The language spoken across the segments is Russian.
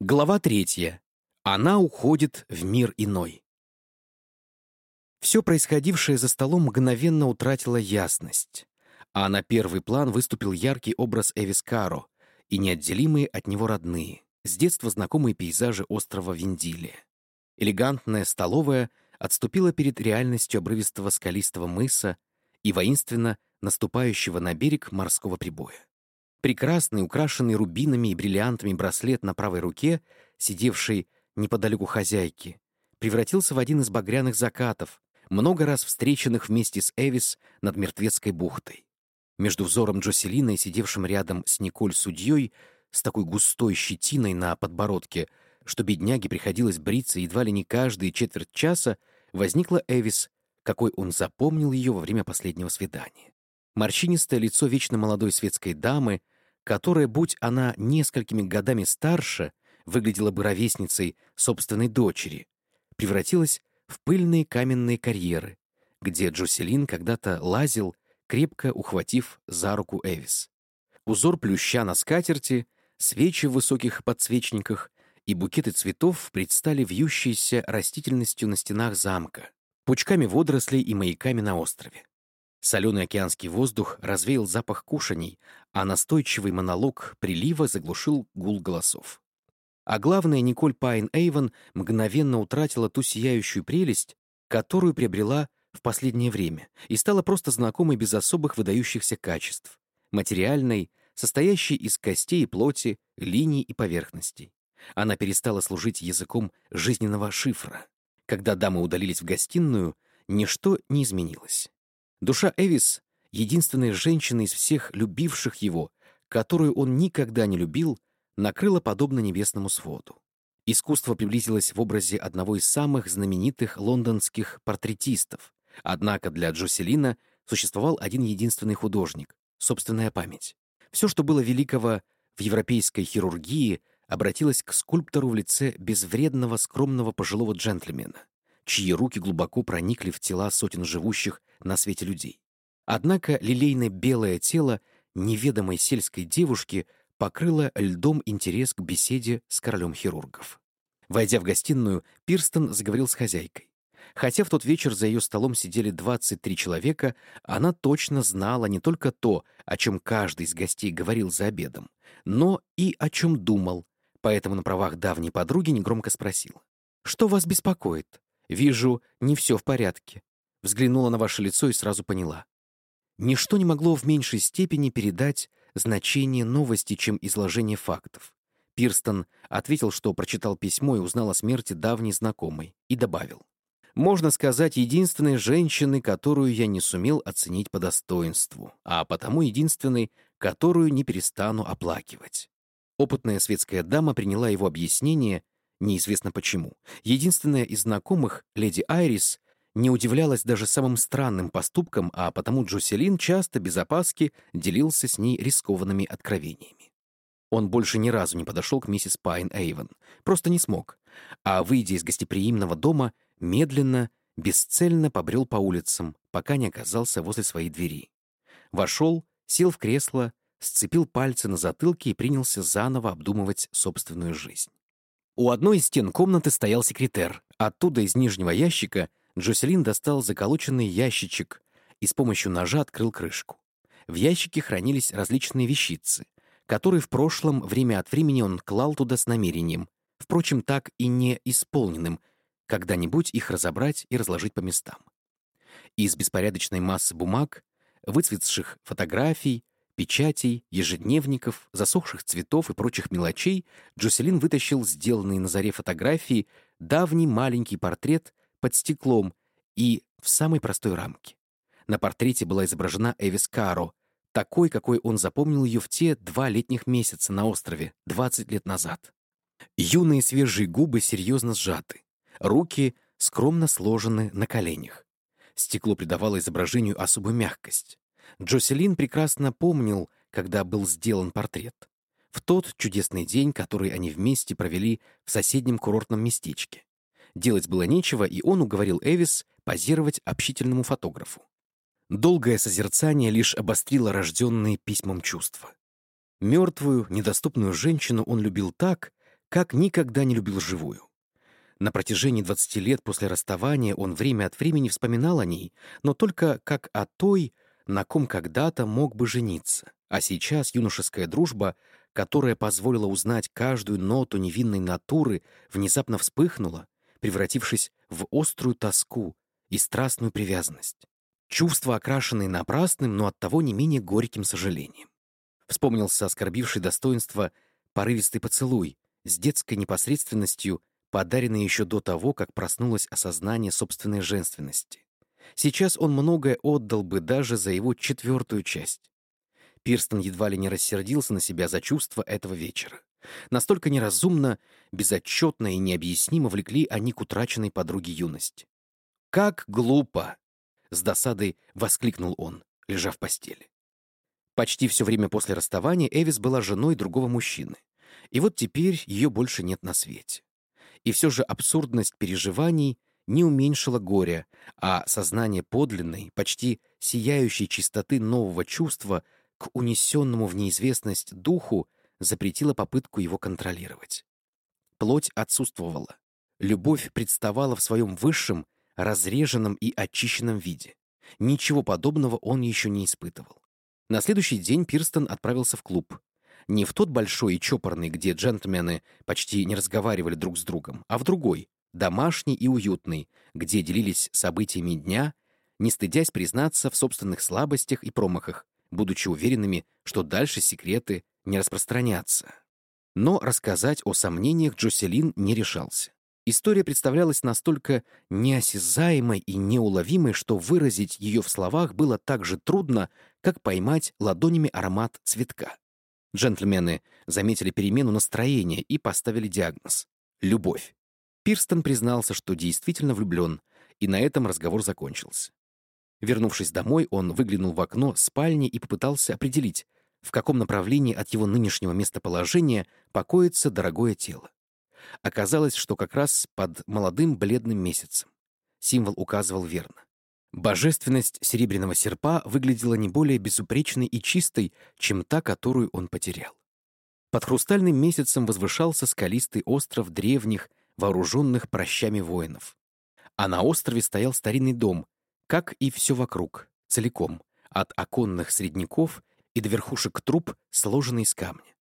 Глава третья. Она уходит в мир иной. Все происходившее за столом мгновенно утратило ясность, а на первый план выступил яркий образ Эвис Каро и неотделимые от него родные, с детства знакомые пейзажи острова Виндилия. Элегантная столовая отступила перед реальностью обрывистого скалистого мыса и воинственно наступающего на берег морского прибоя. Прекрасный, украшенный рубинами и бриллиантами браслет на правой руке, сидевший неподалеку хозяйки, превратился в один из багряных закатов, много раз встреченных вместе с Эвис над Мертвецкой бухтой. Между взором Джоселина и сидевшим рядом с Николь судьей с такой густой щетиной на подбородке, что бедняге приходилось бриться едва ли не каждые четверть часа, возникла Эвис, какой он запомнил ее во время последнего свидания. Морщинистое лицо вечно молодой светской дамы — которая, будь она несколькими годами старше, выглядела бы ровесницей собственной дочери, превратилась в пыльные каменные карьеры, где Джоселин когда-то лазил, крепко ухватив за руку Эвис. Узор плюща на скатерти, свечи в высоких подсвечниках и букеты цветов предстали вьющейся растительностью на стенах замка, пучками водорослей и маяками на острове. Соленый океанский воздух развеял запах кушаний, а настойчивый монолог прилива заглушил гул голосов. А главное, Николь Пайн Эйвен мгновенно утратила ту сияющую прелесть, которую приобрела в последнее время, и стала просто знакомой без особых выдающихся качеств, материальной, состоящей из костей и плоти, линий и поверхностей. Она перестала служить языком жизненного шифра. Когда дамы удалились в гостиную, ничто не изменилось. Душа Эвис — единственной женщины из всех любивших его, которую он никогда не любил, накрыла подобно небесному своду. Искусство приблизилось в образе одного из самых знаменитых лондонских портретистов, однако для Джоселина существовал один единственный художник — собственная память. Все, что было великого в европейской хирургии, обратилось к скульптору в лице безвредного, скромного пожилого джентльмена, чьи руки глубоко проникли в тела сотен живущих на свете людей. Однако лилейное белое тело неведомой сельской девушки покрыло льдом интерес к беседе с королем хирургов. Войдя в гостиную, Пирстон заговорил с хозяйкой. Хотя в тот вечер за ее столом сидели 23 человека, она точно знала не только то, о чем каждый из гостей говорил за обедом, но и о чем думал, поэтому на правах давней подруги негромко спросила. «Что вас беспокоит? Вижу, не все в порядке взглянула на ваше лицо и сразу поняла. Ничто не могло в меньшей степени передать значение новости, чем изложение фактов. Пирстон ответил, что прочитал письмо и узнал о смерти давней знакомой, и добавил. «Можно сказать, единственной женщины, которую я не сумел оценить по достоинству, а потому единственной, которую не перестану оплакивать». Опытная светская дама приняла его объяснение, неизвестно почему. Единственная из знакомых, леди Айрис, не удивлялась даже самым странным поступкам, а потому Джоселин часто без опаски делился с ней рискованными откровениями. Он больше ни разу не подошел к миссис Пайн Эйвен, просто не смог, а, выйдя из гостеприимного дома, медленно, бесцельно побрел по улицам, пока не оказался возле своей двери. Вошел, сел в кресло, сцепил пальцы на затылке и принялся заново обдумывать собственную жизнь. У одной из стен комнаты стоял секретер. Оттуда из нижнего ящика — Джоселин достал заколоченный ящичек и с помощью ножа открыл крышку. В ящике хранились различные вещицы, которые в прошлом время от времени он клал туда с намерением, впрочем, так и не исполненным, когда-нибудь их разобрать и разложить по местам. Из беспорядочной массы бумаг, выцветших фотографий, печатей, ежедневников, засохших цветов и прочих мелочей Джоселин вытащил сделанный на заре фотографии давний маленький портрет под стеклом и в самой простой рамке. На портрете была изображена Эвис Каро, такой, какой он запомнил ее в те два летних месяца на острове 20 лет назад. Юные свежие губы серьезно сжаты, руки скромно сложены на коленях. Стекло придавало изображению особую мягкость. Джоселин прекрасно помнил, когда был сделан портрет. В тот чудесный день, который они вместе провели в соседнем курортном местечке. Делать было нечего, и он уговорил Эвис позировать общительному фотографу. Долгое созерцание лишь обострило рожденные письмом чувства. Мертвую, недоступную женщину он любил так, как никогда не любил живую. На протяжении 20 лет после расставания он время от времени вспоминал о ней, но только как о той, на ком когда-то мог бы жениться. А сейчас юношеская дружба, которая позволила узнать каждую ноту невинной натуры, внезапно вспыхнула, превратившись в острую тоску и страстную привязанность. Чувства, окрашенные напрасным, но оттого не менее горьким сожалением. Вспомнился оскорбивший достоинство порывистый поцелуй с детской непосредственностью, подаренный еще до того, как проснулось осознание собственной женственности. Сейчас он многое отдал бы даже за его четвертую часть. Пирстон едва ли не рассердился на себя за чувства этого вечера. Настолько неразумно, безотчетно и необъяснимо влекли они к утраченной подруге юности. «Как глупо!» — с досадой воскликнул он, лежа в постели. Почти все время после расставания Эвис была женой другого мужчины. И вот теперь ее больше нет на свете. И все же абсурдность переживаний не уменьшила горя, а сознание подлинной, почти сияющей чистоты нового чувства к унесенному в неизвестность духу запретило попытку его контролировать. Плоть отсутствовала. Любовь представала в своем высшем, разреженном и очищенном виде. Ничего подобного он еще не испытывал. На следующий день Пирстон отправился в клуб. Не в тот большой и чопорный, где джентльмены почти не разговаривали друг с другом, а в другой, домашний и уютный, где делились событиями дня, не стыдясь признаться в собственных слабостях и промахах, будучи уверенными, что дальше секреты не распространятся. Но рассказать о сомнениях Джоселин не решался. История представлялась настолько неосязаемой и неуловимой, что выразить ее в словах было так же трудно, как поймать ладонями аромат цветка. Джентльмены заметили перемену настроения и поставили диагноз — любовь. Пирстон признался, что действительно влюблен, и на этом разговор закончился. Вернувшись домой, он выглянул в окно спальни и попытался определить, в каком направлении от его нынешнего местоположения покоится дорогое тело. Оказалось, что как раз под молодым бледным месяцем. Символ указывал верно. Божественность серебряного серпа выглядела не более безупречной и чистой, чем та, которую он потерял. Под хрустальным месяцем возвышался скалистый остров древних, вооруженных прощами воинов. А на острове стоял старинный дом, как и все вокруг, целиком, от оконных средняков и до верхушек труб, сложенный из камня.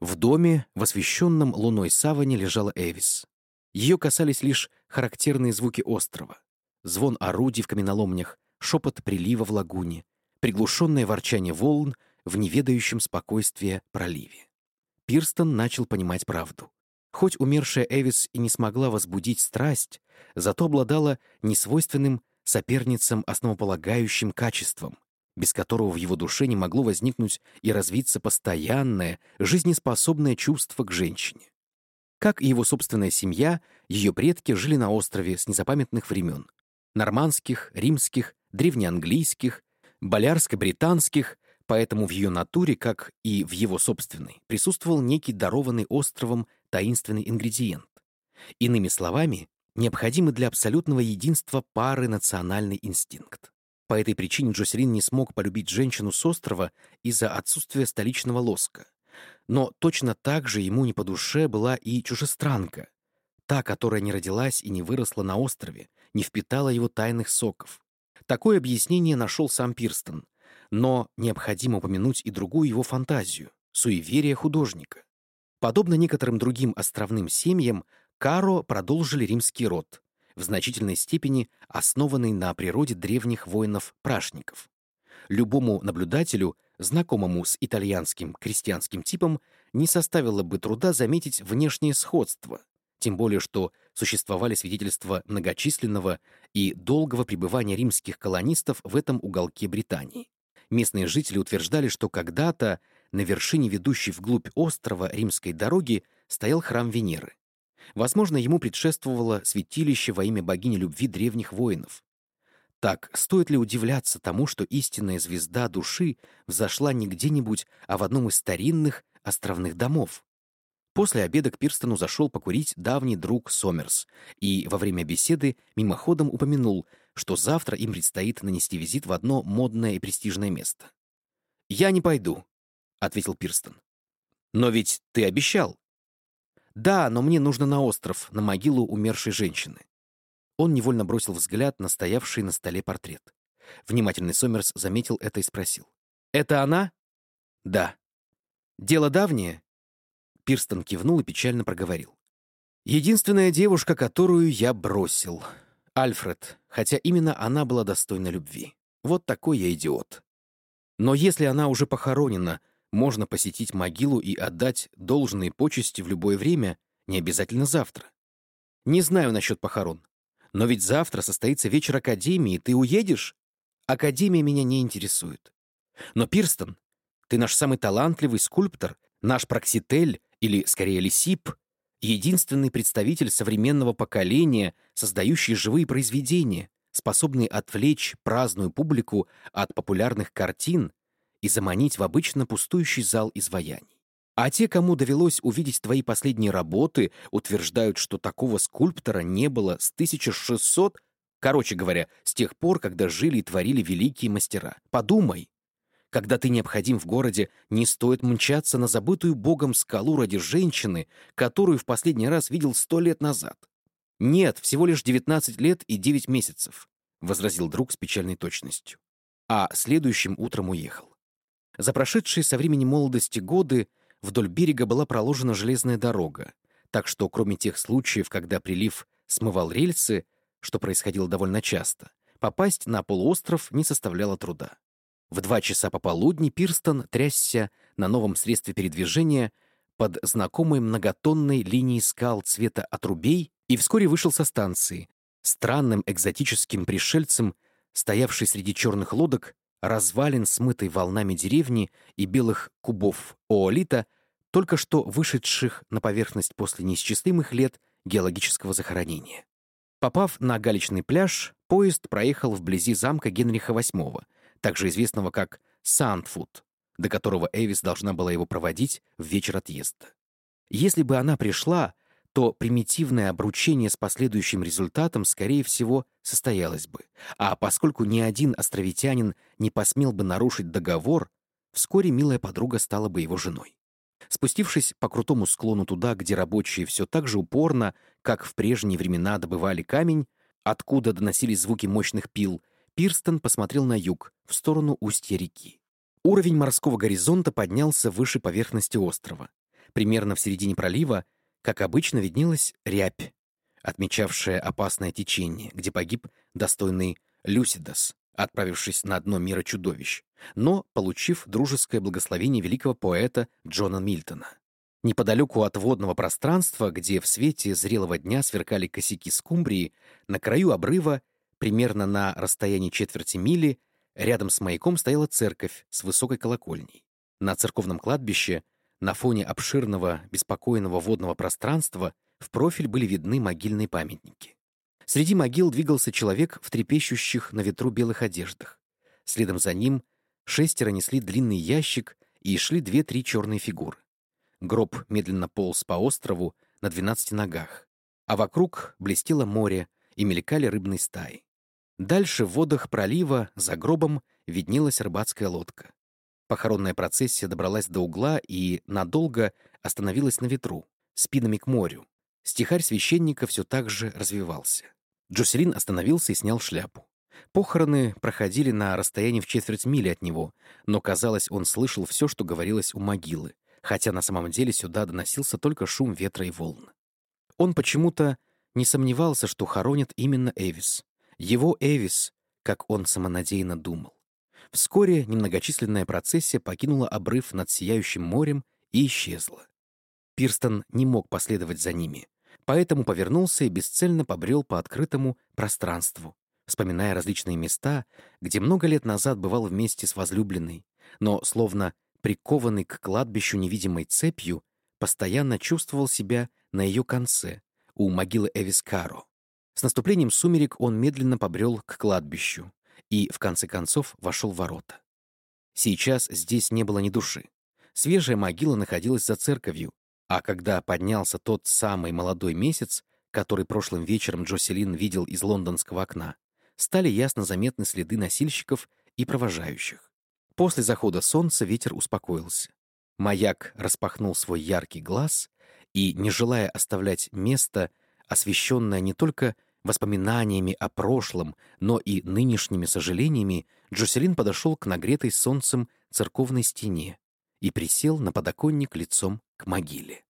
В доме, в освещенном луной саване, лежала Эвис. Ее касались лишь характерные звуки острова. Звон орудий в каменоломнях, шепот прилива в лагуне, приглушенное ворчание волн в неведающем спокойствии проливе. Пирстон начал понимать правду. Хоть умершая Эвис и не смогла возбудить страсть, зато обладала несвойственным соперницам основополагающим качеством, без которого в его душе не могло возникнуть и развиться постоянное, жизнеспособное чувство к женщине. Как и его собственная семья, ее предки жили на острове с незапамятных времен. Нормандских, римских, древнеанглийских, болярско-британских, поэтому в ее натуре, как и в его собственной, присутствовал некий дарованный островом таинственный ингредиент. Иными словами, необходимый для абсолютного единства пары национальный инстинкт. По этой причине Джоселин не смог полюбить женщину с острова из-за отсутствия столичного лоска. Но точно так же ему не по душе была и чужестранка, та, которая не родилась и не выросла на острове, не впитала его тайных соков. Такое объяснение нашел сам Пирстон, но необходимо упомянуть и другую его фантазию — суеверие художника. Подобно некоторым другим островным семьям, Каро продолжили римский род, в значительной степени основанный на природе древних воинов-прашников. Любому наблюдателю, знакомому с итальянским крестьянским типом, не составило бы труда заметить внешнее сходство, тем более что существовали свидетельства многочисленного и долгого пребывания римских колонистов в этом уголке Британии. Местные жители утверждали, что когда-то на вершине ведущей вглубь острова римской дороги стоял храм Венеры. Возможно, ему предшествовало святилище во имя богини любви древних воинов. Так, стоит ли удивляться тому, что истинная звезда души взошла не где-нибудь, а в одном из старинных островных домов? После обеда к Пирстону зашел покурить давний друг Сомерс и во время беседы мимоходом упомянул, что завтра им предстоит нанести визит в одно модное и престижное место. «Я не пойду», — ответил Пирстон. «Но ведь ты обещал». «Да, но мне нужно на остров, на могилу умершей женщины». Он невольно бросил взгляд на стоявший на столе портрет. Внимательный Сомерс заметил это и спросил. «Это она?» «Да». «Дело давнее?» Пирстон кивнул и печально проговорил. «Единственная девушка, которую я бросил. Альфред, хотя именно она была достойна любви. Вот такой я идиот. Но если она уже похоронена, можно посетить могилу и отдать должные почести в любое время, не обязательно завтра. Не знаю насчет похорон. Но ведь завтра состоится вечер Академии, ты уедешь? Академия меня не интересует. Но, Пирстон, ты наш самый талантливый скульптор, наш Прокситель, или, скорее, Лисип, единственный представитель современного поколения, создающий живые произведения, способные отвлечь праздную публику от популярных картин и заманить в обычно пустующий зал изваяний. А те, кому довелось увидеть твои последние работы, утверждают, что такого скульптора не было с 1600, короче говоря, с тех пор, когда жили и творили великие мастера. Подумай. Когда ты необходим в городе, не стоит мчаться на забытую богом скалу ради женщины, которую в последний раз видел сто лет назад. Нет, всего лишь 19 лет и 9 месяцев, — возразил друг с печальной точностью. А следующим утром уехал. За прошедшие со времени молодости годы вдоль берега была проложена железная дорога, так что кроме тех случаев, когда прилив смывал рельсы, что происходило довольно часто, попасть на полуостров не составляло труда. В два часа пополудни Пирстон трясся на новом средстве передвижения под знакомой многотонной линией скал цвета отрубей и вскоре вышел со станции, странным экзотическим пришельцем, стоявший среди черных лодок, развалин, смытой волнами деревни и белых кубов оолита, только что вышедших на поверхность после неисчислимых лет геологического захоронения. Попав на галечный пляж, поезд проехал вблизи замка Генриха VIII, также известного как Сандфуд, до которого Эвис должна была его проводить в вечер отъезда. Если бы она пришла, то примитивное обручение с последующим результатом, скорее всего, состоялось бы. А поскольку ни один островитянин не посмел бы нарушить договор, вскоре милая подруга стала бы его женой. Спустившись по крутому склону туда, где рабочие все так же упорно, как в прежние времена добывали камень, откуда доносились звуки мощных пил, Пирстон посмотрел на юг, в сторону устья реки. Уровень морского горизонта поднялся выше поверхности острова. Примерно в середине пролива как обычно, виднелась рябь, отмечавшая опасное течение, где погиб достойный Люсидас, отправившись на дно мира чудовищ, но получив дружеское благословение великого поэта Джона Мильтона. Неподалеку от водного пространства, где в свете зрелого дня сверкали косяки скумбрии, на краю обрыва, примерно на расстоянии четверти мили, рядом с маяком стояла церковь с высокой колокольней. На церковном кладбище — на фоне обширного, беспокойного водного пространства в профиль были видны могильные памятники. Среди могил двигался человек в трепещущих на ветру белых одеждах. Следом за ним шестеро несли длинный ящик и шли две-три черные фигуры. Гроб медленно полз по острову на двенадцати ногах, а вокруг блестело море и мелькали рыбные стаи. Дальше в водах пролива за гробом виднелась рыбацкая лодка. Похоронная процессия добралась до угла и надолго остановилась на ветру, спинами к морю. Стихарь священника все так же развивался. Джоселин остановился и снял шляпу. Похороны проходили на расстоянии в четверть мили от него, но, казалось, он слышал все, что говорилось у могилы, хотя на самом деле сюда доносился только шум ветра и волн. Он почему-то не сомневался, что хоронят именно Эвис. Его Эвис, как он самонадеянно думал. Вскоре немногочисленная процессия покинула обрыв над сияющим морем и исчезла. Пирстон не мог последовать за ними, поэтому повернулся и бесцельно побрел по открытому пространству, вспоминая различные места, где много лет назад бывал вместе с возлюбленной, но, словно прикованный к кладбищу невидимой цепью, постоянно чувствовал себя на ее конце, у могилы Эвискаро. С наступлением сумерек он медленно побрел к кладбищу, и, в конце концов, вошел в ворота. Сейчас здесь не было ни души. Свежая могила находилась за церковью, а когда поднялся тот самый молодой месяц, который прошлым вечером Джоселин видел из лондонского окна, стали ясно заметны следы носильщиков и провожающих. После захода солнца ветер успокоился. Маяк распахнул свой яркий глаз, И, не желая оставлять место, освещенное не только воспоминаниями о прошлом, но и нынешними сожалениями, Джоселин подошел к нагретой солнцем церковной стене и присел на подоконник лицом к могиле.